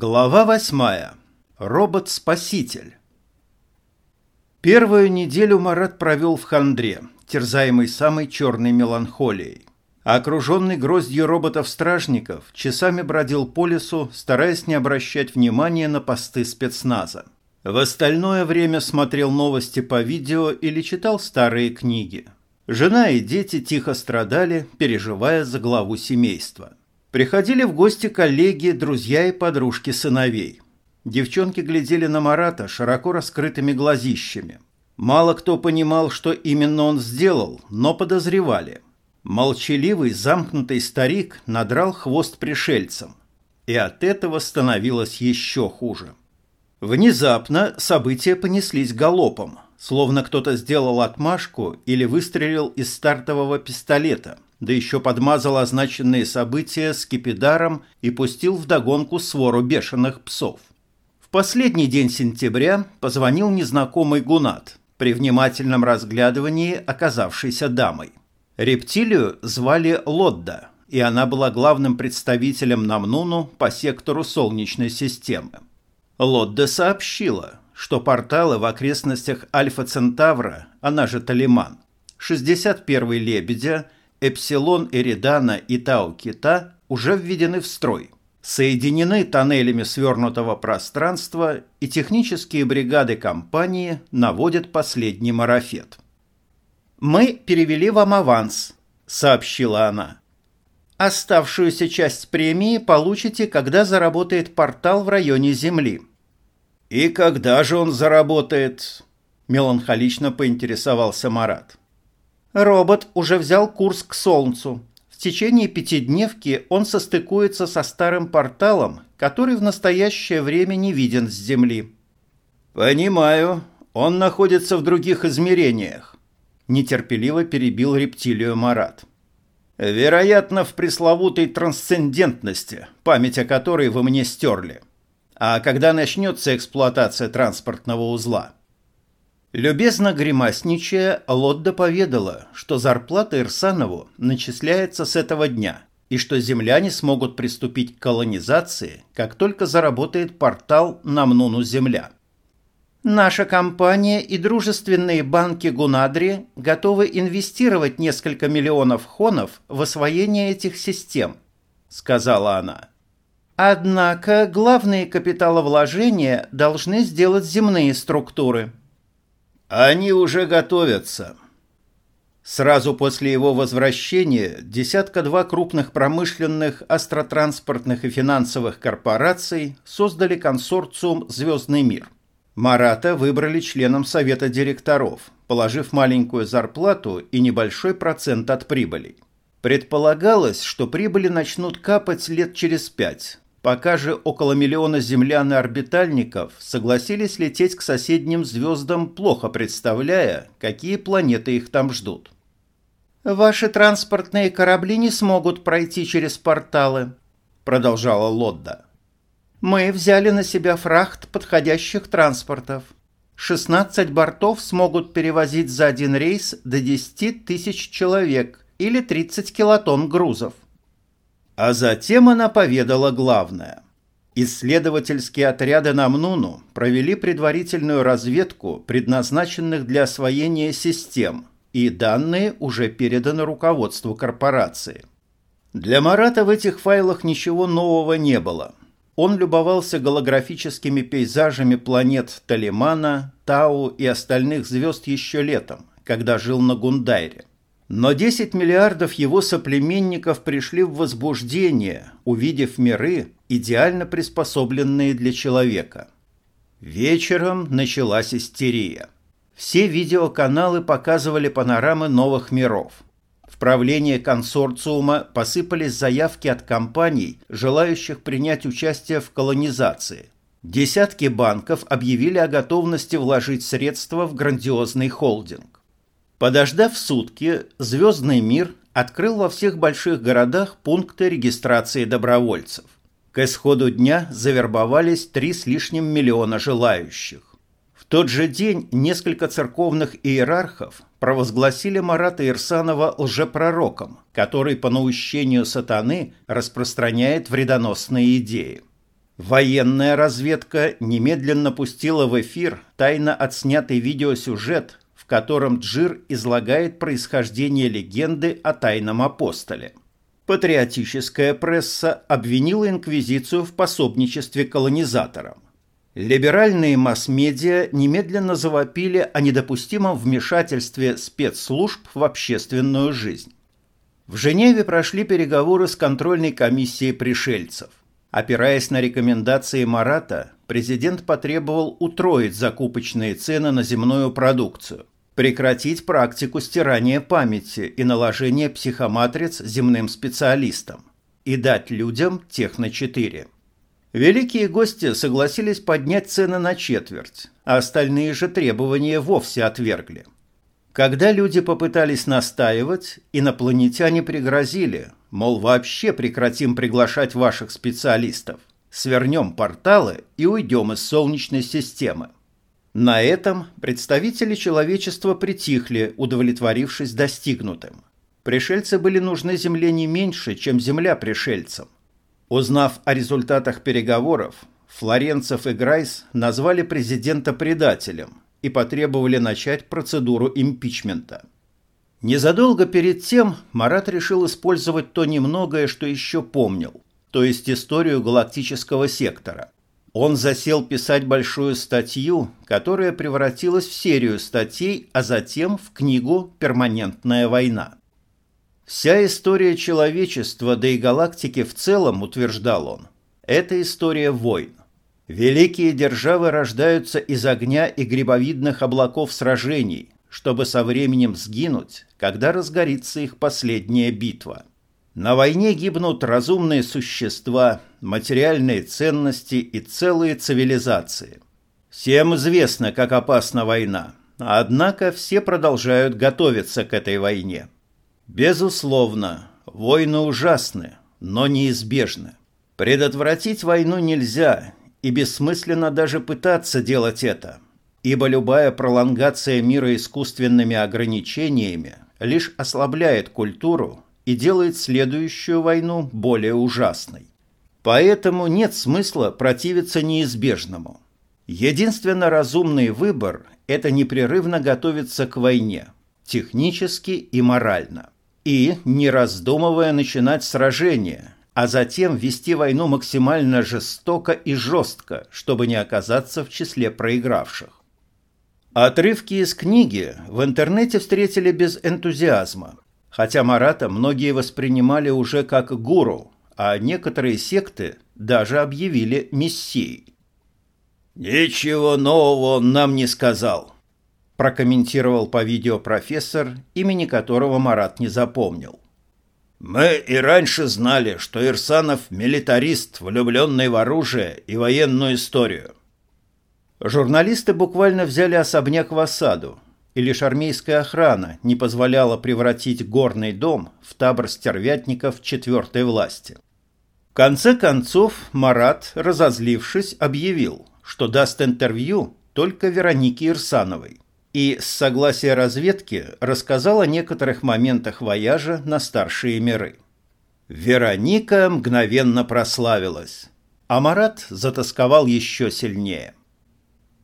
Глава восьмая. Робот-спаситель. Первую неделю Марат провел в хандре, терзаемый самой черной меланхолией. Окруженный гроздью роботов-стражников, часами бродил по лесу, стараясь не обращать внимания на посты спецназа. В остальное время смотрел новости по видео или читал старые книги. Жена и дети тихо страдали, переживая за главу семейства. Приходили в гости коллеги, друзья и подружки сыновей. Девчонки глядели на Марата широко раскрытыми глазищами. Мало кто понимал, что именно он сделал, но подозревали. Молчаливый, замкнутый старик надрал хвост пришельцам. И от этого становилось еще хуже. Внезапно события понеслись галопом, словно кто-то сделал отмашку или выстрелил из стартового пистолета – да еще подмазал означенные события скипидаром и пустил вдогонку свору бешеных псов. В последний день сентября позвонил незнакомый гунат, при внимательном разглядывании оказавшейся дамой. Рептилию звали Лодда, и она была главным представителем Намнуну по сектору Солнечной системы. Лодда сообщила, что порталы в окрестностях Альфа Центавра, она же Талиман, 61-й Лебедя – Эпсилон Эридана и Тау Кита уже введены в строй. Соединены тоннелями свернутого пространства, и технические бригады компании наводят последний марафет. «Мы перевели вам аванс», — сообщила она. «Оставшуюся часть премии получите, когда заработает портал в районе Земли». «И когда же он заработает?» – меланхолично поинтересовался Марат. Робот уже взял курс к Солнцу. В течение пятидневки он состыкуется со старым порталом, который в настоящее время не виден с Земли. «Понимаю. Он находится в других измерениях», – нетерпеливо перебил рептилию Марат. «Вероятно, в пресловутой трансцендентности, память о которой вы мне стерли. А когда начнется эксплуатация транспортного узла?» Любезно гримасничая, Лотда поведала, что зарплата Ирсанову начисляется с этого дня и что земляне смогут приступить к колонизации, как только заработает портал на Мнуну Земля. Наша компания и дружественные банки Гунадри готовы инвестировать несколько миллионов хонов в освоение этих систем, сказала она. Однако главные капиталовложения должны сделать земные структуры – они уже готовятся. Сразу после его возвращения десятка-два крупных промышленных, астротранспортных и финансовых корпораций создали консорциум «Звездный мир». Марата выбрали членом совета директоров, положив маленькую зарплату и небольшой процент от прибыли. Предполагалось, что прибыли начнут капать лет через пять, Пока же около миллиона землян и орбитальников согласились лететь к соседним звездам, плохо представляя, какие планеты их там ждут. «Ваши транспортные корабли не смогут пройти через порталы», — продолжала Лодда. «Мы взяли на себя фрахт подходящих транспортов. 16 бортов смогут перевозить за один рейс до 10 тысяч человек или 30 килотонн грузов. А затем она поведала главное. Исследовательские отряды на Мнуну провели предварительную разведку предназначенных для освоения систем, и данные уже переданы руководству корпорации. Для Марата в этих файлах ничего нового не было. Он любовался голографическими пейзажами планет Талимана, Тау и остальных звезд еще летом, когда жил на Гундайре. Но 10 миллиардов его соплеменников пришли в возбуждение, увидев миры, идеально приспособленные для человека. Вечером началась истерия. Все видеоканалы показывали панорамы новых миров. В правление консорциума посыпались заявки от компаний, желающих принять участие в колонизации. Десятки банков объявили о готовности вложить средства в грандиозный холдинг. Подождав сутки, «Звездный мир» открыл во всех больших городах пункты регистрации добровольцев. К исходу дня завербовались три с лишним миллиона желающих. В тот же день несколько церковных иерархов провозгласили Марата Ирсанова лжепророком, который по наущению сатаны распространяет вредоносные идеи. Военная разведка немедленно пустила в эфир тайно отснятый видеосюжет, котором Джир излагает происхождение легенды о тайном апостоле. Патриотическая пресса обвинила Инквизицию в пособничестве колонизаторам. Либеральные масс-медиа немедленно завопили о недопустимом вмешательстве спецслужб в общественную жизнь. В Женеве прошли переговоры с контрольной комиссией пришельцев. Опираясь на рекомендации Марата, президент потребовал утроить закупочные цены на земную продукцию, прекратить практику стирания памяти и наложения психоматриц земным специалистам и дать людям Техно-4. Великие гости согласились поднять цены на четверть, а остальные же требования вовсе отвергли. Когда люди попытались настаивать, инопланетяне пригрозили, мол, вообще прекратим приглашать ваших специалистов, свернем порталы и уйдем из Солнечной системы. На этом представители человечества притихли, удовлетворившись достигнутым. Пришельцы были нужны Земле не меньше, чем Земля пришельцам. Узнав о результатах переговоров, Флоренцев и Грайс назвали президента предателем и потребовали начать процедуру импичмента. Незадолго перед тем Марат решил использовать то немногое, что еще помнил, то есть историю галактического сектора. Он засел писать большую статью, которая превратилась в серию статей, а затем в книгу «Перманентная война». Вся история человечества, да и галактики в целом, утверждал он, это история войн. Великие державы рождаются из огня и грибовидных облаков сражений, чтобы со временем сгинуть, когда разгорится их последняя битва. На войне гибнут разумные существа, материальные ценности и целые цивилизации. Всем известно, как опасна война, однако все продолжают готовиться к этой войне. Безусловно, войны ужасны, но неизбежны. Предотвратить войну нельзя, и бессмысленно даже пытаться делать это, ибо любая пролонгация мира искусственными ограничениями лишь ослабляет культуру и делает следующую войну более ужасной. Поэтому нет смысла противиться неизбежному. Единственно разумный выбор – это непрерывно готовиться к войне, технически и морально и, не раздумывая, начинать сражение, а затем вести войну максимально жестоко и жестко, чтобы не оказаться в числе проигравших. Отрывки из книги в интернете встретили без энтузиазма, хотя Марата многие воспринимали уже как гуру, а некоторые секты даже объявили мессией. «Ничего нового он нам не сказал», прокомментировал по видео профессор, имени которого Марат не запомнил. «Мы и раньше знали, что Ирсанов – милитарист, влюбленный в оружие и военную историю». Журналисты буквально взяли особняк в осаду, и лишь армейская охрана не позволяла превратить горный дом в табор стервятников четвертой власти. Конце концов Марат, разозлившись, объявил, что даст интервью только Веронике Ирсановой и с согласия разведки рассказал о некоторых моментах вояжа на старшие миры. Вероника мгновенно прославилась, а Марат затасковал еще сильнее.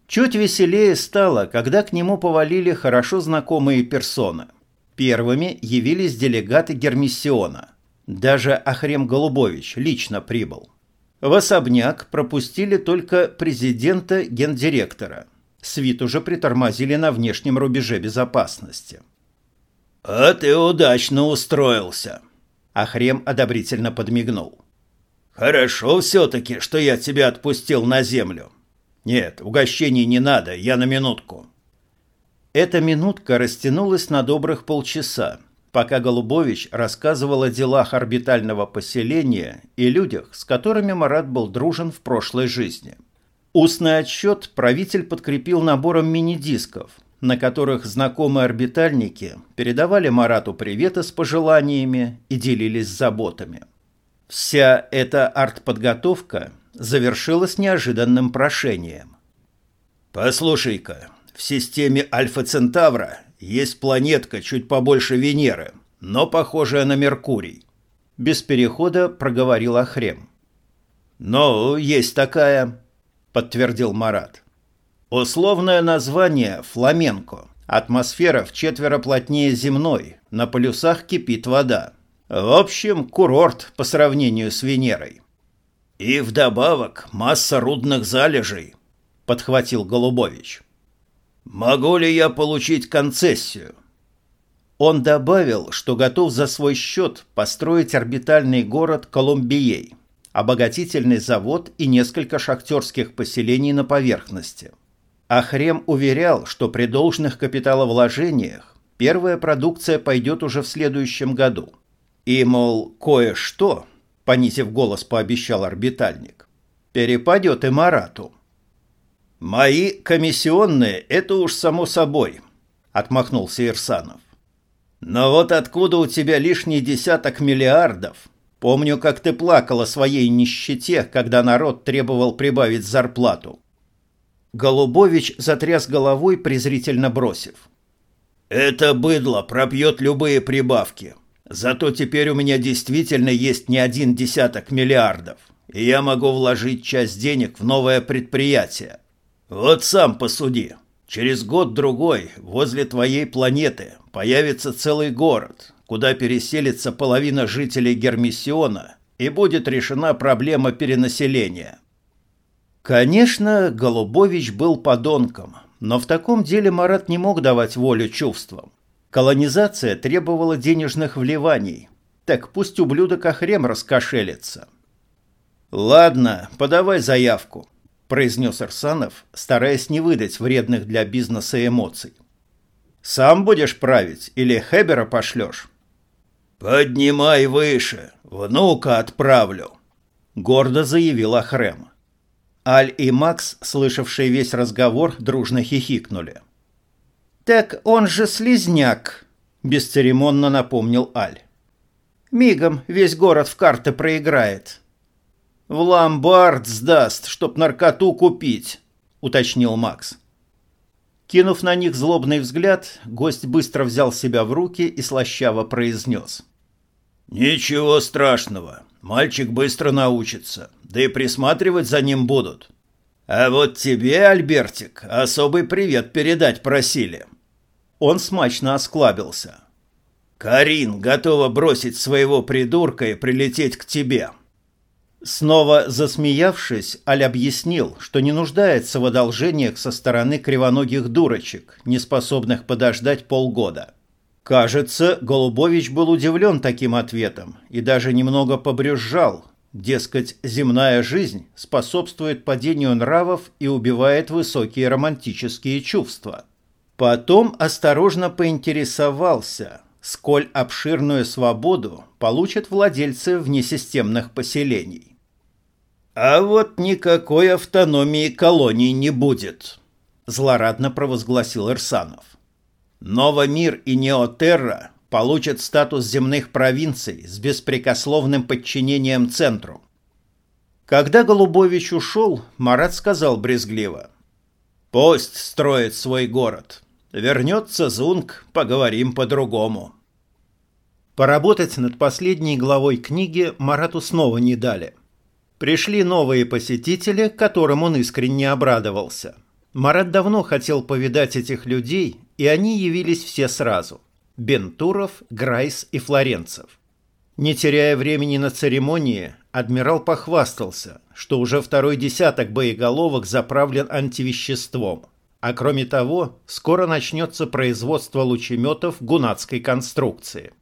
Чуть веселее стало, когда к нему повалили хорошо знакомые персоны. Первыми явились делегаты Гермиссиона. Даже Ахрем Голубович лично прибыл. В особняк пропустили только президента гендиректора – Свит уже притормозили на внешнем рубеже безопасности. «А ты удачно устроился!» Ахрем одобрительно подмигнул. «Хорошо все-таки, что я тебя отпустил на землю. Нет, угощений не надо, я на минутку». Эта минутка растянулась на добрых полчаса, пока Голубович рассказывал о делах орбитального поселения и людях, с которыми Марат был дружен в прошлой жизни. Устный отчет правитель подкрепил набором мини-дисков, на которых знакомые орбитальники передавали Марату приветы с пожеланиями и делились заботами. Вся эта артподготовка завершилась неожиданным прошением. «Послушай-ка, в системе Альфа-Центавра есть планетка чуть побольше Венеры, но похожая на Меркурий», – без перехода проговорил Ахрем. «Ну, есть такая», — подтвердил Марат. «Условное название — фламенко. Атмосфера в четверо плотнее земной, на полюсах кипит вода. В общем, курорт по сравнению с Венерой». «И вдобавок масса рудных залежей», — подхватил Голубович. «Могу ли я получить концессию?» Он добавил, что готов за свой счет построить орбитальный город Колумбией, обогатительный завод и несколько шахтерских поселений на поверхности. Ахрем уверял, что при должных капиталовложениях первая продукция пойдет уже в следующем году. И, мол, кое-что, понизив голос, пообещал орбитальник, перепадет и Марату. «Мои комиссионные – это уж само собой», – отмахнулся Ирсанов. Но вот откуда у тебя лишний десяток миллиардов? Помню, как ты плакал о своей нищете, когда народ требовал прибавить зарплату. Голубович затряс головой, презрительно бросив. «Это быдло пропьет любые прибавки. Зато теперь у меня действительно есть не один десяток миллиардов, и я могу вложить часть денег в новое предприятие. Вот сам посуди. Через год-другой возле твоей планеты появится целый город, куда переселится половина жителей Гермиссиона, и будет решена проблема перенаселения. Конечно, Голубович был подонком, но в таком деле Марат не мог давать волю чувствам. Колонизация требовала денежных вливаний. Так пусть ублюдок Ахрем раскошелится. «Ладно, подавай заявку», – произнес Арсанов, стараясь не выдать вредных для бизнеса эмоций. «Сам будешь править или Хебера пошлешь?» «Поднимай выше, внука отправлю», — гордо заявил Ахрем. Аль и Макс, слышавшие весь разговор, дружно хихикнули. «Так он же слизняк», — бесцеремонно напомнил Аль. «Мигом весь город в карты проиграет». «В ломбард сдаст, чтоб наркоту купить», — уточнил Макс. Кинув на них злобный взгляд, гость быстро взял себя в руки и слащаво произнес. «Ничего страшного. Мальчик быстро научится. Да и присматривать за ним будут. А вот тебе, Альбертик, особый привет передать просили». Он смачно осклабился. «Карин готова бросить своего придурка и прилететь к тебе». Снова засмеявшись, Аль объяснил, что не нуждается в одолжениях со стороны кривоногих дурочек, не способных подождать полгода. Кажется, Голубович был удивлен таким ответом и даже немного побрюзжал. Дескать, земная жизнь способствует падению нравов и убивает высокие романтические чувства. Потом осторожно поинтересовался, сколь обширную свободу получат владельцы внесистемных поселений. «А вот никакой автономии колоний не будет», – злорадно провозгласил Ирсанов. «Новомир и Неотерра получат статус земных провинций с беспрекословным подчинением центру». Когда Голубович ушел, Марат сказал брезгливо. «Пусть строит свой город. Вернется Зунг, поговорим по-другому». Поработать над последней главой книги Марату снова не дали – Пришли новые посетители, которым он искренне обрадовался. Марат давно хотел повидать этих людей, и они явились все сразу. Бентуров, Грайс и Флоренцев. Не теряя времени на церемонии, адмирал похвастался, что уже второй десяток боеголовок заправлен антивеществом. А кроме того, скоро начнется производство лучеметов гунатской конструкции.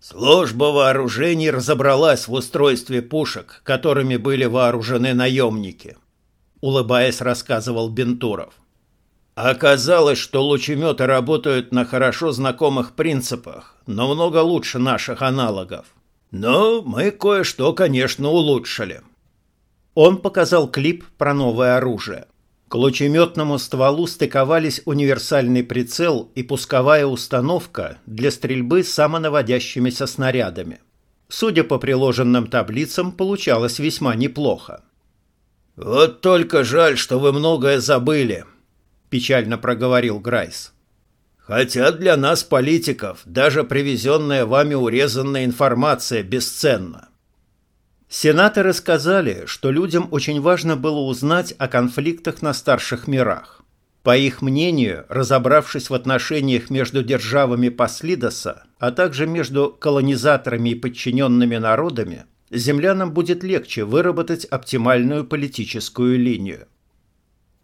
Служба вооружений разобралась в устройстве пушек, которыми были вооружены наемники. Улыбаясь, рассказывал Бентуров. Оказалось, что лучеметы работают на хорошо знакомых принципах, но много лучше наших аналогов. Но мы кое-что, конечно, улучшили. Он показал клип про новое оружие. К лучеметному стволу стыковались универсальный прицел и пусковая установка для стрельбы самонаводящимися снарядами. Судя по приложенным таблицам, получалось весьма неплохо. «Вот только жаль, что вы многое забыли», – печально проговорил Грайс. «Хотя для нас, политиков, даже привезенная вами урезанная информация бесценна». Сенаторы сказали, что людям очень важно было узнать о конфликтах на старших мирах. По их мнению, разобравшись в отношениях между державами Паслидоса, а также между колонизаторами и подчиненными народами, землянам будет легче выработать оптимальную политическую линию.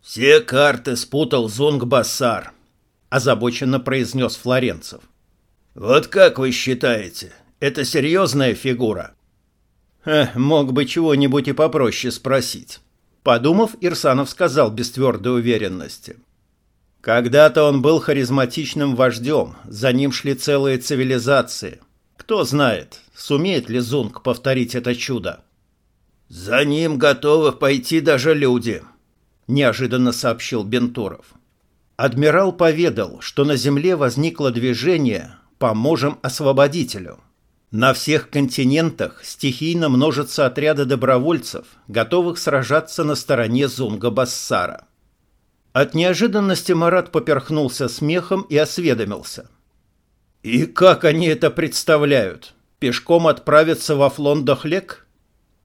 «Все карты спутал Зунг-Бассар», – озабоченно произнес Флоренцев. «Вот как вы считаете, это серьезная фигура?» Эх, мог бы чего-нибудь и попроще спросить. Подумав, Ирсанов сказал без твердой уверенности. Когда-то он был харизматичным вождем, за ним шли целые цивилизации. Кто знает, сумеет ли Зунг повторить это чудо? «За ним готовы пойти даже люди», – неожиданно сообщил Бентуров. Адмирал поведал, что на Земле возникло движение «Поможем освободителю». На всех континентах стихийно множатся отряды добровольцев, готовых сражаться на стороне Зунга-Бассара. От неожиданности Марат поперхнулся смехом и осведомился. «И как они это представляют? Пешком отправиться во Флондохлек?»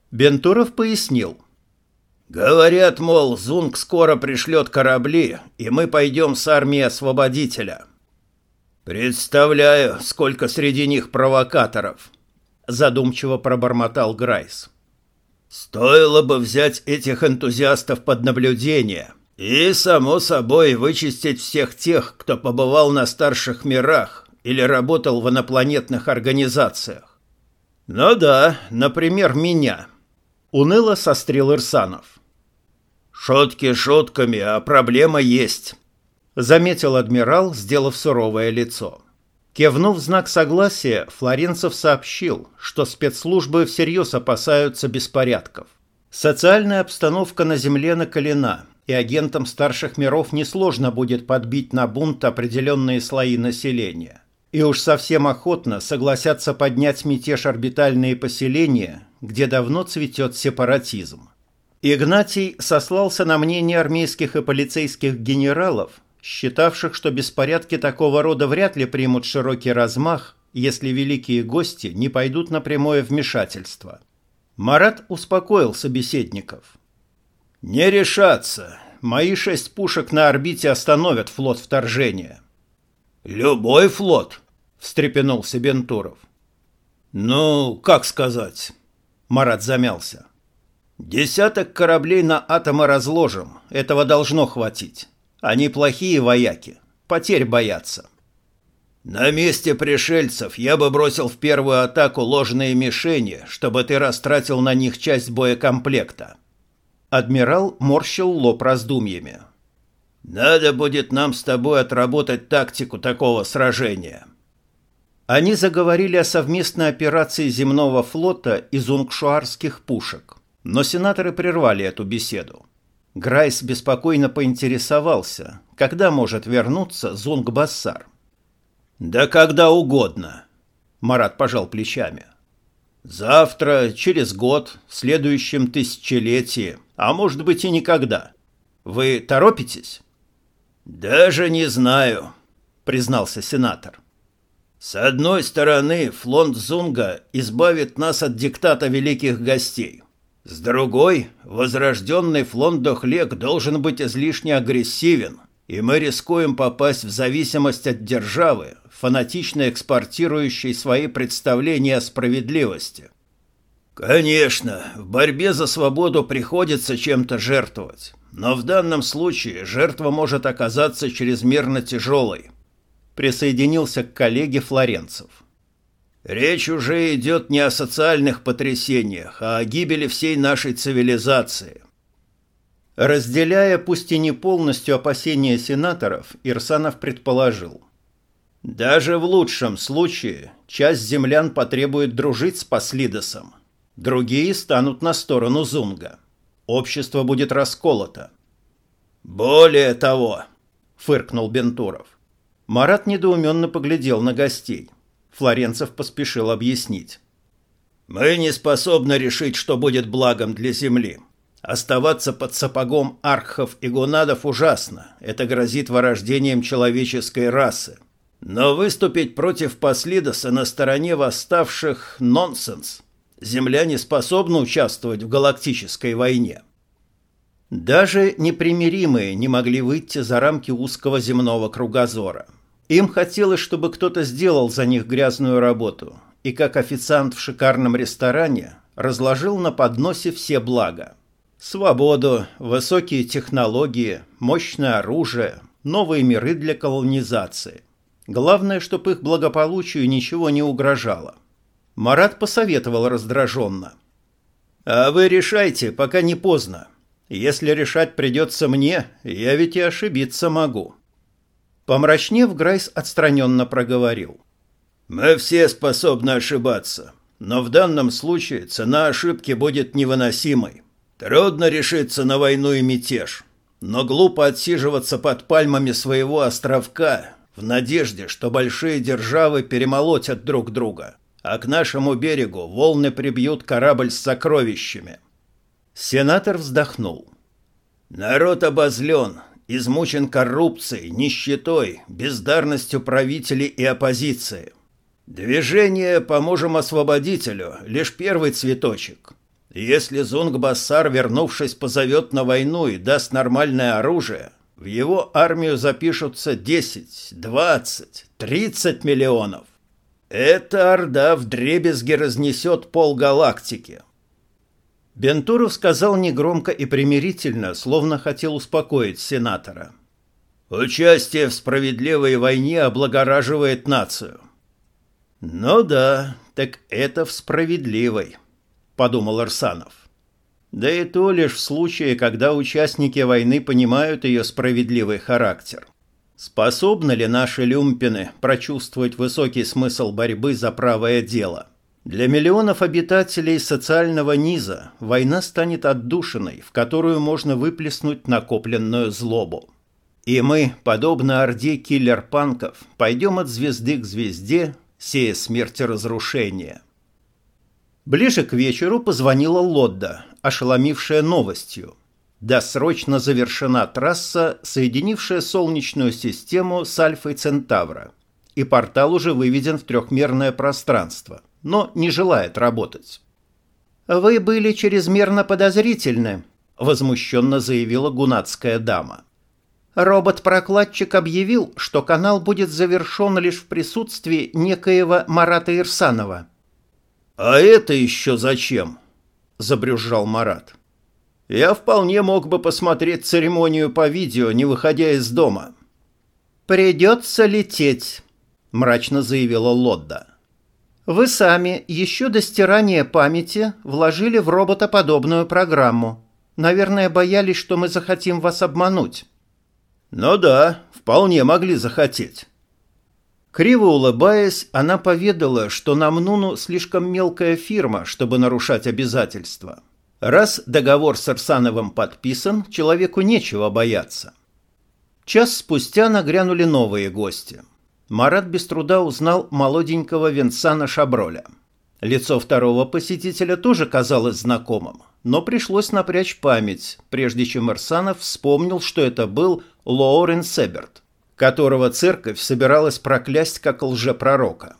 Бентуров пояснил – Говорят, мол, Зунг скоро пришлет корабли, и мы пойдем с армией освободителя. Представляю, сколько среди них провокаторов, задумчиво пробормотал Грайс. Стоило бы взять этих энтузиастов под наблюдение и, само собой, вычистить всех тех, кто побывал на старших мирах или работал в инопланетных организациях. Ну да, например, меня. Уныло сострил Ирсанов. «Шутки шутками, а проблема есть», — заметил адмирал, сделав суровое лицо. Кивнув знак согласия, Флоренцев сообщил, что спецслужбы всерьез опасаются беспорядков. Социальная обстановка на Земле накалена, и агентам старших миров несложно будет подбить на бунт определенные слои населения. И уж совсем охотно согласятся поднять мятеж орбитальные поселения, где давно цветет сепаратизм. Игнатий сослался на мнение армейских и полицейских генералов, считавших, что беспорядки такого рода вряд ли примут широкий размах, если великие гости не пойдут на прямое вмешательство. Марат успокоил собеседников. «Не решаться. Мои шесть пушек на орбите остановят флот вторжения». «Любой флот?» – встрепенулся Бентуров. «Ну, как сказать?» Марат замялся. Десяток кораблей на атомы разложим. Этого должно хватить. Они плохие вояки. Потерь боятся. На месте пришельцев я бы бросил в первую атаку ложные мишени, чтобы ты растратил на них часть боекомплекта. Адмирал морщил лоб раздумьями. Надо будет нам с тобой отработать тактику такого сражения. Они заговорили о совместной операции земного флота из унгшуарских пушек. Но сенаторы прервали эту беседу. Грайс беспокойно поинтересовался, когда может вернуться Зунг-Бассар. «Да когда угодно», — Марат пожал плечами. «Завтра, через год, в следующем тысячелетии, а может быть и никогда. Вы торопитесь?» «Даже не знаю», — признался сенатор. «С одной стороны, флонд Зунга избавит нас от диктата великих гостей». С другой, возрожденный флондохлек должен быть излишне агрессивен, и мы рискуем попасть в зависимость от державы, фанатично экспортирующей свои представления о справедливости. Конечно, в борьбе за свободу приходится чем-то жертвовать, но в данном случае жертва может оказаться чрезмерно тяжелой. Присоединился к коллеге Флоренцев. Речь уже идет не о социальных потрясениях, а о гибели всей нашей цивилизации. Разделяя, пусть и не полностью опасения сенаторов, Ирсанов предположил. Даже в лучшем случае часть землян потребует дружить с Паслидосом. Другие станут на сторону Зунга. Общество будет расколото. «Более того», — фыркнул Бентуров. Марат недоуменно поглядел на гостей. Флоренцев поспешил объяснить. «Мы не способны решить, что будет благом для Земли. Оставаться под сапогом архов и гунадов ужасно. Это грозит вырождением человеческой расы. Но выступить против Паслидоса на стороне восставших – нонсенс. Земля не способна участвовать в галактической войне. Даже непримиримые не могли выйти за рамки узкого земного кругозора. Им хотелось, чтобы кто-то сделал за них грязную работу, и как официант в шикарном ресторане разложил на подносе все блага. Свободу, высокие технологии, мощное оружие, новые миры для колонизации. Главное, чтобы их благополучию ничего не угрожало. Марат посоветовал раздраженно. «А вы решайте, пока не поздно. Если решать придется мне, я ведь и ошибиться могу». Помрачнев, Грайс отстраненно проговорил. «Мы все способны ошибаться, но в данном случае цена ошибки будет невыносимой. Трудно решиться на войну и мятеж, но глупо отсиживаться под пальмами своего островка в надежде, что большие державы перемолотят друг друга, а к нашему берегу волны прибьют корабль с сокровищами. Сенатор вздохнул. Народ обозлен, измучен коррупцией, нищетой, бездарностью правителей и оппозиции. Движение «Поможем освободителю» — лишь первый цветочек. Если Зунг-Бассар, вернувшись, позовет на войну и даст нормальное оружие, в его армию запишутся 10, 20, 30 миллионов. Эта орда вдребезги разнесет пол галактики. Бентуров сказал негромко и примирительно, словно хотел успокоить сенатора. «Участие в справедливой войне облагораживает нацию». «Ну да, так это в справедливой» подумал Арсанов. Да и то лишь в случае, когда участники войны понимают ее справедливый характер. Способны ли наши люмпины прочувствовать высокий смысл борьбы за правое дело? Для миллионов обитателей социального низа война станет отдушиной, в которую можно выплеснуть накопленную злобу. И мы, подобно орде киллер-панков, пойдем от звезды к звезде, сея смерть и разрушение – Ближе к вечеру позвонила Лодда, ошеломившая новостью. Досрочно завершена трасса, соединившая Солнечную систему с Альфой Центавра. И портал уже выведен в трехмерное пространство, но не желает работать. «Вы были чрезмерно подозрительны», – возмущенно заявила гунатская дама. Робот-прокладчик объявил, что канал будет завершен лишь в присутствии некоего Марата Ирсанова – «А это еще зачем?» – забрюзжал Марат. «Я вполне мог бы посмотреть церемонию по видео, не выходя из дома». «Придется лететь», – мрачно заявила Лодда. «Вы сами еще до стирания памяти вложили в робота подобную программу. Наверное, боялись, что мы захотим вас обмануть». «Ну да, вполне могли захотеть». Криво улыбаясь, она поведала, что Намнуну слишком мелкая фирма, чтобы нарушать обязательства. Раз договор с Арсановым подписан, человеку нечего бояться. Час спустя нагрянули новые гости. Марат без труда узнал молоденького Венсана Шаброля. Лицо второго посетителя тоже казалось знакомым, но пришлось напрячь память, прежде чем Арсанов вспомнил, что это был Лоурен Себерт которого церковь собиралась проклясть как лжепророка.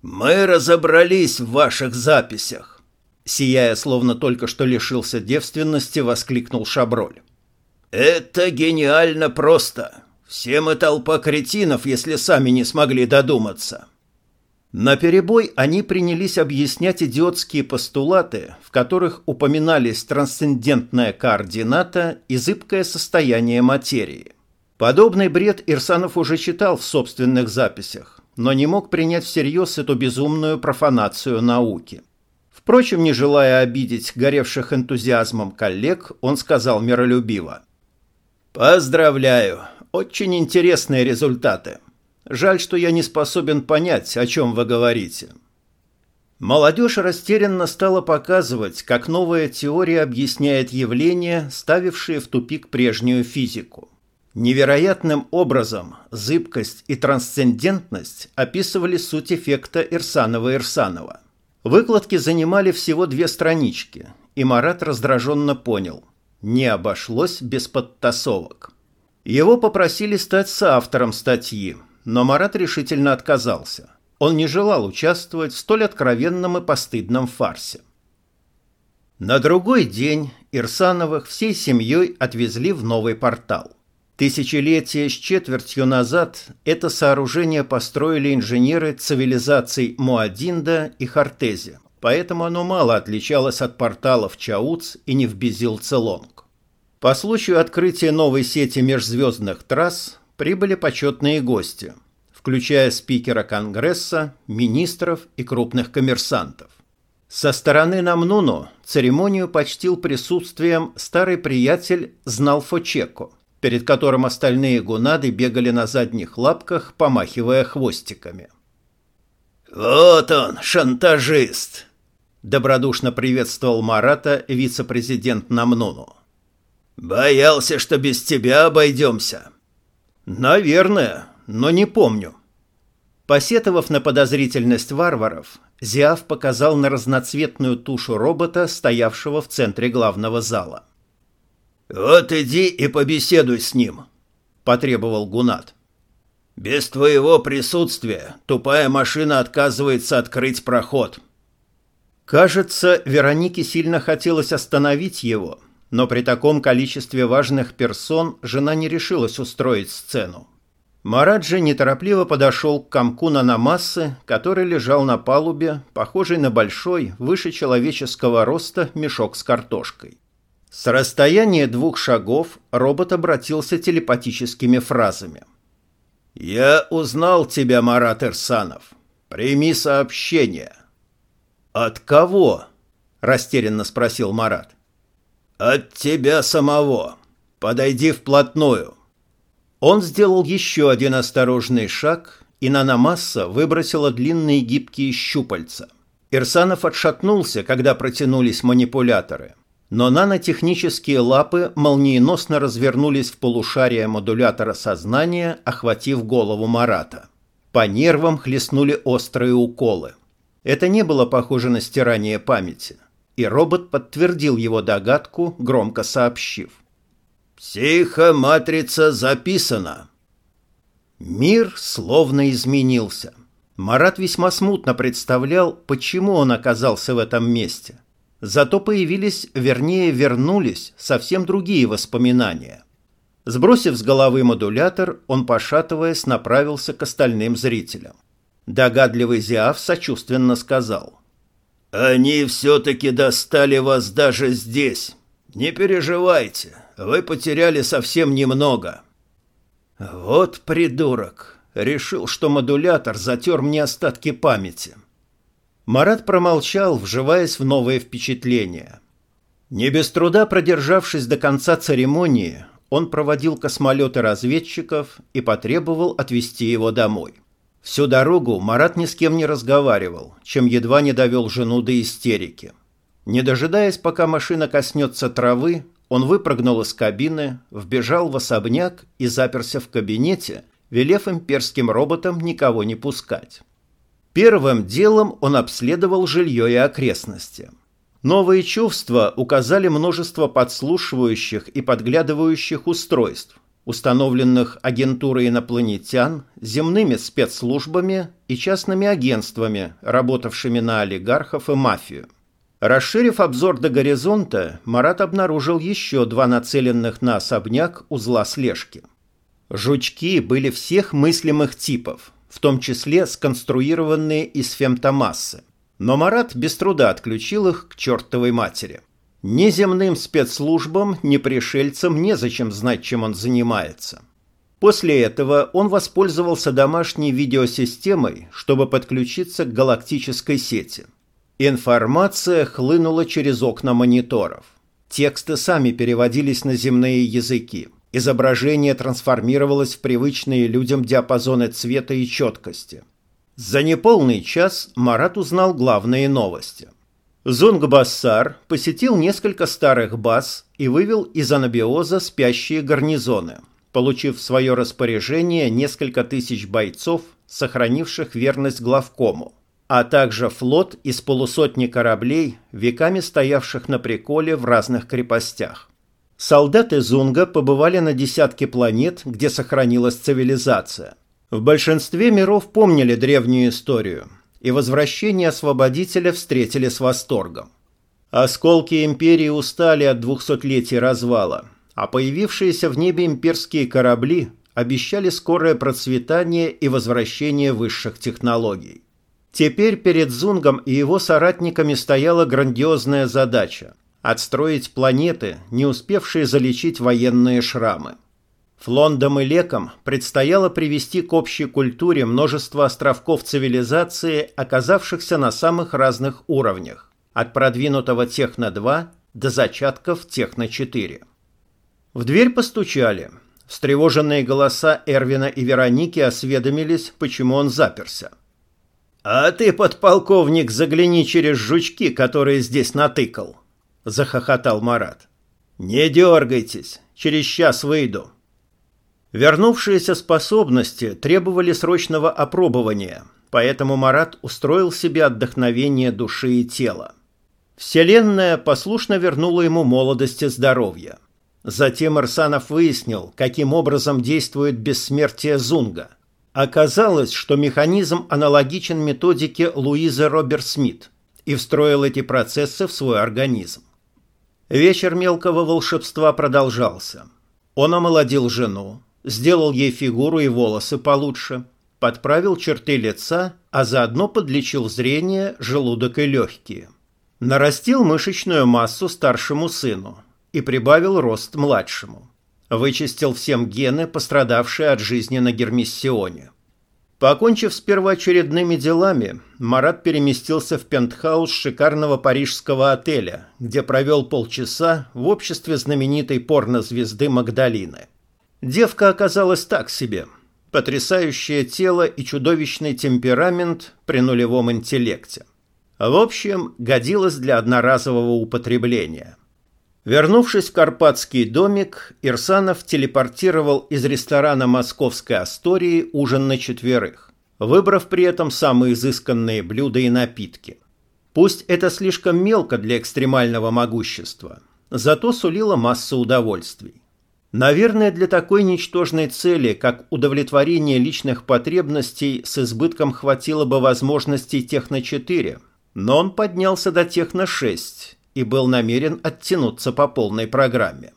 «Мы разобрались в ваших записях», — сияя, словно только что лишился девственности, воскликнул Шаброль. «Это гениально просто. Все мы толпа кретинов, если сами не смогли додуматься». На перебой они принялись объяснять идиотские постулаты, в которых упоминались трансцендентная координата и зыбкое состояние материи. Подобный бред Ирсанов уже читал в собственных записях, но не мог принять всерьез эту безумную профанацию науки. Впрочем, не желая обидеть горевших энтузиазмом коллег, он сказал миролюбиво. «Поздравляю! Очень интересные результаты. Жаль, что я не способен понять, о чем вы говорите». Молодежь растерянно стала показывать, как новая теория объясняет явления, ставившие в тупик прежнюю физику. Невероятным образом зыбкость и трансцендентность описывали суть эффекта Ирсанова-Ирсанова. Выкладки занимали всего две странички, и Марат раздраженно понял – не обошлось без подтасовок. Его попросили стать соавтором статьи, но Марат решительно отказался. Он не желал участвовать в столь откровенном и постыдном фарсе. На другой день Ирсановых всей семьей отвезли в новый портал. Тысячелетия с четвертью назад это сооружение построили инженеры цивилизаций Муадинда и Хартези, поэтому оно мало отличалось от порталов Чауц и Невбезил-Целонг. По случаю открытия новой сети межзвездных трасс прибыли почетные гости, включая спикера Конгресса, министров и крупных коммерсантов. Со стороны Намнуну церемонию почтил присутствием старый приятель Зналфочеко – перед которым остальные гунады бегали на задних лапках, помахивая хвостиками. «Вот он, шантажист!» – добродушно приветствовал Марата вице-президент Намнуну. «Боялся, что без тебя обойдемся». «Наверное, но не помню». Посетовав на подозрительность варваров, Зиав показал на разноцветную тушу робота, стоявшего в центре главного зала. «Вот иди и побеседуй с ним», — потребовал Гунат. «Без твоего присутствия тупая машина отказывается открыть проход». Кажется, Веронике сильно хотелось остановить его, но при таком количестве важных персон жена не решилась устроить сцену. Мараджи неторопливо подошел к комку наномассы, который лежал на палубе, похожий на большой, выше человеческого роста мешок с картошкой. С расстояния двух шагов робот обратился телепатическими фразами. «Я узнал тебя, Марат Ирсанов. Прими сообщение». «От кого?» – растерянно спросил Марат. «От тебя самого. Подойди вплотную». Он сделал еще один осторожный шаг, и наномасса выбросила длинные гибкие щупальца. Ирсанов отшатнулся, когда протянулись манипуляторы но нанотехнические лапы молниеносно развернулись в полушарие модулятора сознания, охватив голову Марата. По нервам хлестнули острые уколы. Это не было похоже на стирание памяти, и робот подтвердил его догадку, громко сообщив. «Психоматрица записана». Мир словно изменился. Марат весьма смутно представлял, почему он оказался в этом месте – Зато появились, вернее, вернулись совсем другие воспоминания. Сбросив с головы модулятор, он, пошатываясь, направился к остальным зрителям. Догадливый Зиаф сочувственно сказал. «Они все-таки достали вас даже здесь. Не переживайте, вы потеряли совсем немного». «Вот придурок. Решил, что модулятор затер мне остатки памяти». Марат промолчал, вживаясь в новые впечатления. Не без труда продержавшись до конца церемонии, он проводил космолеты разведчиков и потребовал отвезти его домой. Всю дорогу Марат ни с кем не разговаривал, чем едва не довел жену до истерики. Не дожидаясь, пока машина коснется травы, он выпрыгнул из кабины, вбежал в особняк и заперся в кабинете, велев имперским роботам никого не пускать. Первым делом он обследовал жилье и окрестности. Новые чувства указали множество подслушивающих и подглядывающих устройств, установленных агентурой инопланетян, земными спецслужбами и частными агентствами, работавшими на олигархов и мафию. Расширив обзор до горизонта, Марат обнаружил еще два нацеленных на особняк узла слежки. Жучки были всех мыслимых типов – в том числе сконструированные из фемтомассы. Но Марат без труда отключил их к чертовой матери. Ни земным спецслужбам, ни пришельцам незачем знать, чем он занимается. После этого он воспользовался домашней видеосистемой, чтобы подключиться к галактической сети. Информация хлынула через окна мониторов. Тексты сами переводились на земные языки. Изображение трансформировалось в привычные людям диапазоны цвета и четкости. За неполный час Марат узнал главные новости. Зунг-Бассар посетил несколько старых баз и вывел из анабиоза спящие гарнизоны, получив в свое распоряжение несколько тысяч бойцов, сохранивших верность главкому, а также флот из полусотни кораблей, веками стоявших на приколе в разных крепостях. Солдаты Зунга побывали на десятке планет, где сохранилась цивилизация. В большинстве миров помнили древнюю историю, и возвращение освободителя встретили с восторгом. Осколки империи устали от двухсотлетий развала, а появившиеся в небе имперские корабли обещали скорое процветание и возвращение высших технологий. Теперь перед Зунгом и его соратниками стояла грандиозная задача – отстроить планеты, не успевшие залечить военные шрамы. Флондам и Лекам предстояло привести к общей культуре множество островков цивилизации, оказавшихся на самых разных уровнях, от продвинутого Техно-2 до зачатков Техно-4. В дверь постучали. Встревоженные голоса Эрвина и Вероники осведомились, почему он заперся. «А ты, подполковник, загляни через жучки, которые здесь натыкал», — захохотал Марат. «Не дергайтесь, через час выйду». Вернувшиеся способности требовали срочного опробования, поэтому Марат устроил себе отдохновение души и тела. Вселенная послушно вернула ему молодость и здоровье. Затем Арсанов выяснил, каким образом действует бессмертие Зунга — Оказалось, что механизм аналогичен методике Луизы Роберт-Смит и встроил эти процессы в свой организм. Вечер мелкого волшебства продолжался. Он омолодил жену, сделал ей фигуру и волосы получше, подправил черты лица, а заодно подлечил зрение, желудок и легкие. Нарастил мышечную массу старшему сыну и прибавил рост младшему. Вычистил всем гены, пострадавшие от жизни на Гермиссионе. Покончив с первоочередными делами, Марат переместился в пентхаус шикарного парижского отеля, где провел полчаса в обществе знаменитой порнозвезды Магдалины. Девка оказалась так себе. Потрясающее тело и чудовищный темперамент при нулевом интеллекте. В общем, годилась для одноразового употребления. Вернувшись в Карпатский домик, Ирсанов телепортировал из ресторана Московской Астории ужин на четверых, выбрав при этом самые изысканные блюда и напитки. Пусть это слишком мелко для экстремального могущества, зато сулило массу удовольствий. Наверное, для такой ничтожной цели, как удовлетворение личных потребностей, с избытком хватило бы возможностей Техно-4, но он поднялся до Техно-6 и был намерен оттянуться по полной программе.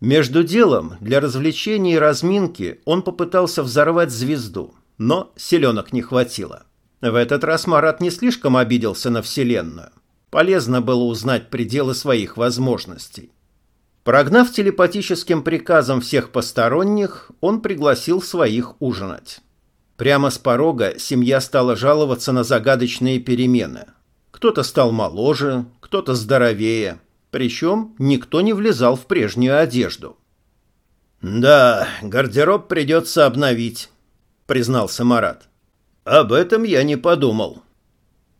Между делом, для развлечения и разминки он попытался взорвать звезду, но селенок не хватило. В этот раз Марат не слишком обиделся на Вселенную. Полезно было узнать пределы своих возможностей. Прогнав телепатическим приказом всех посторонних, он пригласил своих ужинать. Прямо с порога семья стала жаловаться на загадочные перемены. Кто-то стал моложе, кто-то здоровее. Причем никто не влезал в прежнюю одежду. «Да, гардероб придется обновить», — признался Марат. «Об этом я не подумал».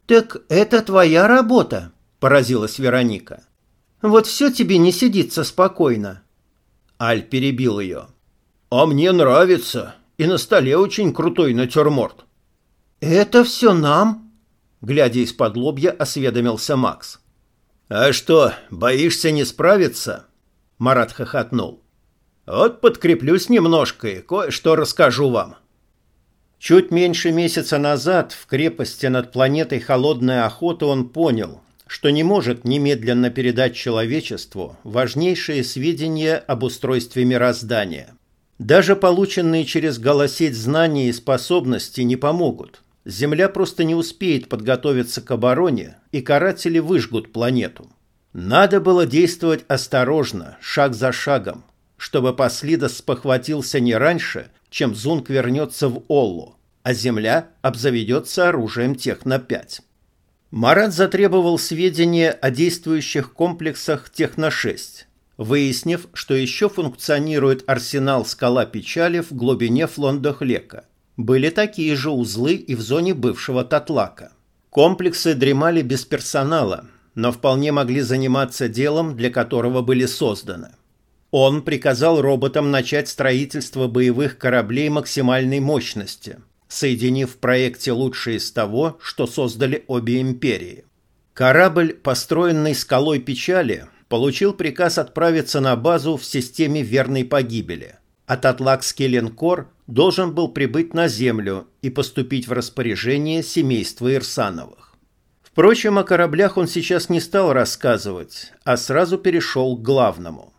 «Так это твоя работа?» — поразилась Вероника. «Вот все тебе не сидится спокойно». Аль перебил ее. «А мне нравится, и на столе очень крутой натюрморт». «Это все нам?» Глядя из-под лобья, осведомился Макс. «А что, боишься не справиться?» Марат хохотнул. «Вот подкреплюсь немножко и кое-что расскажу вам». Чуть меньше месяца назад в крепости над планетой Холодная Охота он понял, что не может немедленно передать человечеству важнейшие сведения об устройстве мироздания. Даже полученные через голосеть знания и способности не помогут. Земля просто не успеет подготовиться к обороне, и каратели выжгут планету. Надо было действовать осторожно, шаг за шагом, чтобы Паслидос спохватился не раньше, чем Зунг вернется в Оллу, а Земля обзаведется оружием Техно-5. Марат затребовал сведения о действующих комплексах Техно-6, выяснив, что еще функционирует арсенал «Скала печали» в глубине Флондохлека – были такие же узлы и в зоне бывшего Татлака. Комплексы дремали без персонала, но вполне могли заниматься делом, для которого были созданы. Он приказал роботам начать строительство боевых кораблей максимальной мощности, соединив в проекте лучшее из того, что создали обе империи. Корабль, построенный скалой печали, получил приказ отправиться на базу в системе верной погибели – а татлакский линкор должен был прибыть на Землю и поступить в распоряжение семейства Ирсановых. Впрочем, о кораблях он сейчас не стал рассказывать, а сразу перешел к главному.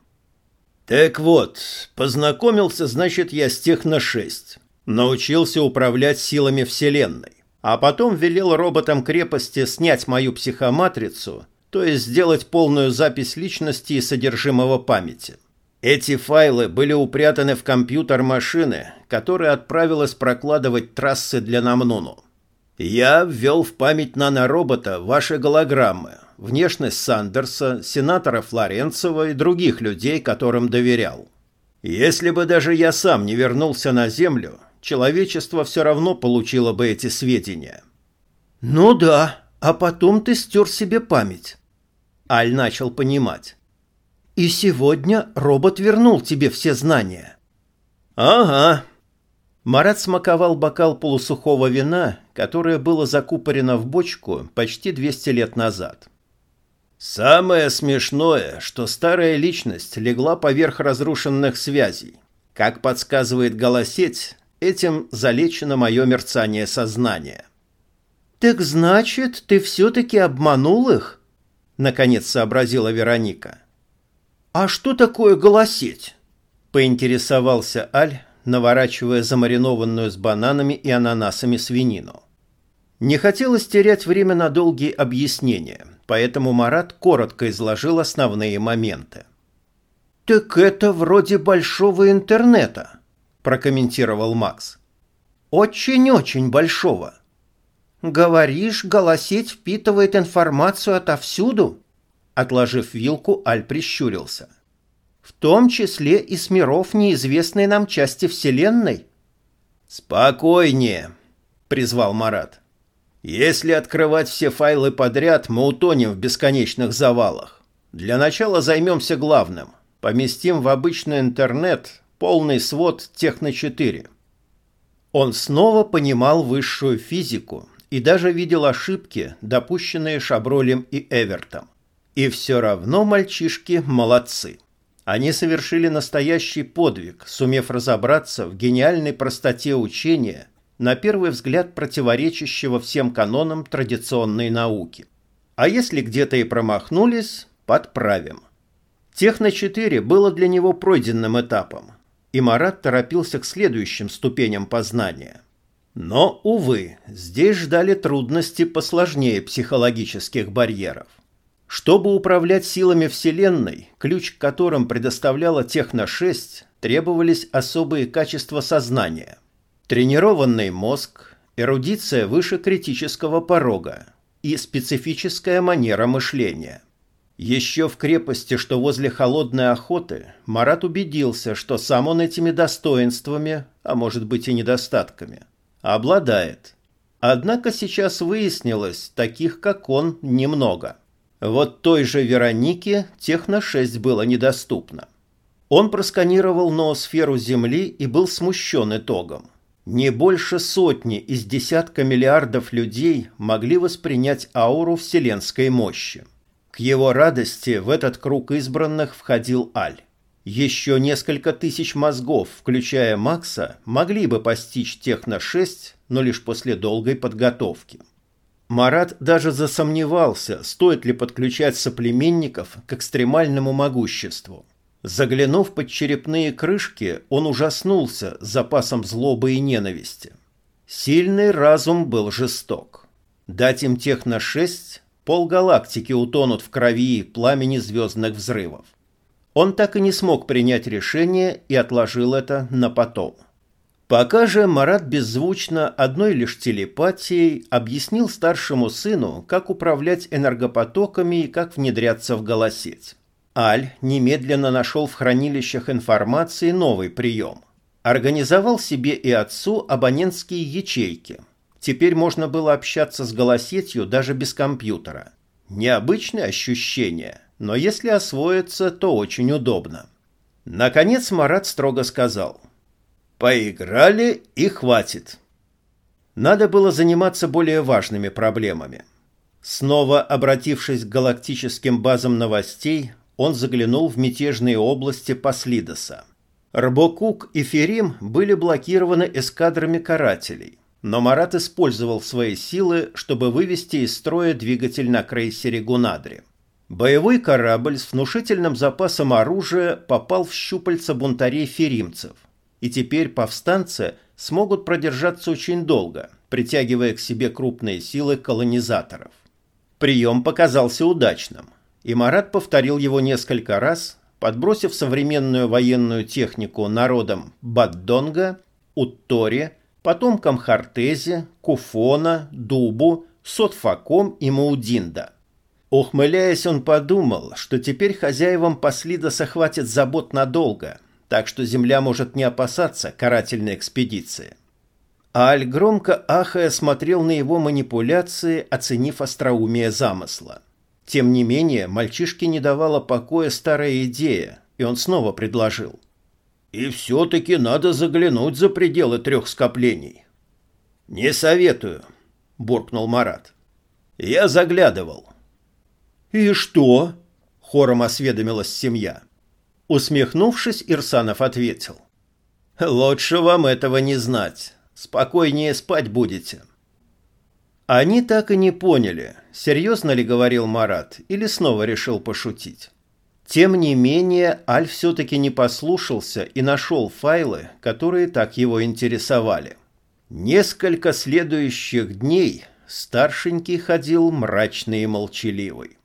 «Так вот, познакомился, значит, я с Техно-6. Научился управлять силами Вселенной. А потом велел роботам крепости снять мою психоматрицу, то есть сделать полную запись личности и содержимого памяти. Эти файлы были упрятаны в компьютер машины, которая отправилась прокладывать трассы для Намнуну. Я ввел в память наноробота ваши голограммы, внешность Сандерса, сенатора Флоренцева и других людей, которым доверял. Если бы даже я сам не вернулся на Землю, человечество все равно получило бы эти сведения. «Ну да, а потом ты стер себе память». Аль начал понимать. «И сегодня робот вернул тебе все знания». «Ага». Марат смаковал бокал полусухого вина, которое было закупорено в бочку почти 200 лет назад. «Самое смешное, что старая личность легла поверх разрушенных связей. Как подсказывает голосеть, Этим залечено мое мерцание сознания. «Так значит, ты все-таки обманул их?» Наконец сообразила Вероника. «А что такое голосеть?» Поинтересовался Аль, наворачивая замаринованную с бананами и ананасами свинину. Не хотелось терять время на долгие объяснения, поэтому Марат коротко изложил основные моменты. «Так это вроде большого интернета», прокомментировал Макс. Очень-очень большого. Говоришь, голосеть впитывает информацию отовсюду? Отложив вилку, Аль прищурился. В том числе и с миров неизвестной нам части Вселенной? Спокойнее, призвал Марат. Если открывать все файлы подряд, мы утонем в бесконечных завалах. Для начала займемся главным. Поместим в обычный интернет Полный свод Техно-4. Он снова понимал высшую физику и даже видел ошибки, допущенные Шабролем и Эвертом. И все равно мальчишки молодцы. Они совершили настоящий подвиг, сумев разобраться в гениальной простоте учения, на первый взгляд противоречащего всем канонам традиционной науки. А если где-то и промахнулись, подправим. Техно-4 было для него пройденным этапом, и Марат торопился к следующим ступеням познания. Но, увы, здесь ждали трудности посложнее психологических барьеров. Чтобы управлять силами Вселенной, ключ к которым предоставляла Техно-6, требовались особые качества сознания. Тренированный мозг, эрудиция выше критического порога и специфическая манера мышления. Еще в крепости, что возле холодной охоты, Марат убедился, что сам он этими достоинствами, а может быть и недостатками, обладает. Однако сейчас выяснилось, таких как он немного. Вот той же Веронике Техно-6 было недоступно. Он просканировал ноосферу Земли и был смущен итогом. Не больше сотни из десятка миллиардов людей могли воспринять ауру вселенской мощи. К его радости в этот круг избранных входил Аль. Еще несколько тысяч мозгов, включая Макса, могли бы постичь Техно-6, но лишь после долгой подготовки. Марат даже засомневался, стоит ли подключать соплеменников к экстремальному могуществу. Заглянув под черепные крышки, он ужаснулся запасом злобы и ненависти. Сильный разум был жесток. Дать им Техно-6 полгалактики утонут в крови и пламени звездных взрывов. Он так и не смог принять решение и отложил это на потом. Пока же Марат беззвучно одной лишь телепатией объяснил старшему сыну, как управлять энергопотоками и как внедряться в голосеть. Аль немедленно нашел в хранилищах информации новый прием. Организовал себе и отцу абонентские ячейки – Теперь можно было общаться с голосетью даже без компьютера. Необычное ощущение, но если освоиться, то очень удобно. Наконец Марат строго сказал. «Поиграли и хватит». Надо было заниматься более важными проблемами. Снова обратившись к галактическим базам новостей, он заглянул в мятежные области Паслидоса. Рбокук и Ферим были блокированы эскадрами карателей, но Марат использовал свои силы, чтобы вывести из строя двигатель на крейсере «Гунадри». Боевой корабль с внушительным запасом оружия попал в щупальца бунтарей феримцев, и теперь повстанцы смогут продержаться очень долго, притягивая к себе крупные силы колонизаторов. Прием показался удачным, и Марат повторил его несколько раз, подбросив современную военную технику народам Баддонга, Уттори, потомкам Хартези, Куфона, Дубу, Сотфаком и Маудинда. Ухмыляясь, он подумал, что теперь хозяевам Паслидоса хватит забот надолго, так что земля может не опасаться карательной экспедиции. Аль громко ахая смотрел на его манипуляции, оценив остроумие замысла. Тем не менее, мальчишке не давала покоя старая идея, и он снова предложил. «И все-таки надо заглянуть за пределы трех скоплений». «Не советую», — буркнул Марат. «Я заглядывал». «И что?» — хором осведомилась семья. Усмехнувшись, Ирсанов ответил. «Лучше вам этого не знать. Спокойнее спать будете». Они так и не поняли, серьезно ли говорил Марат или снова решил пошутить. Тем не менее, Аль все-таки не послушался и нашел файлы, которые так его интересовали. Несколько следующих дней старшенький ходил мрачный и молчаливый.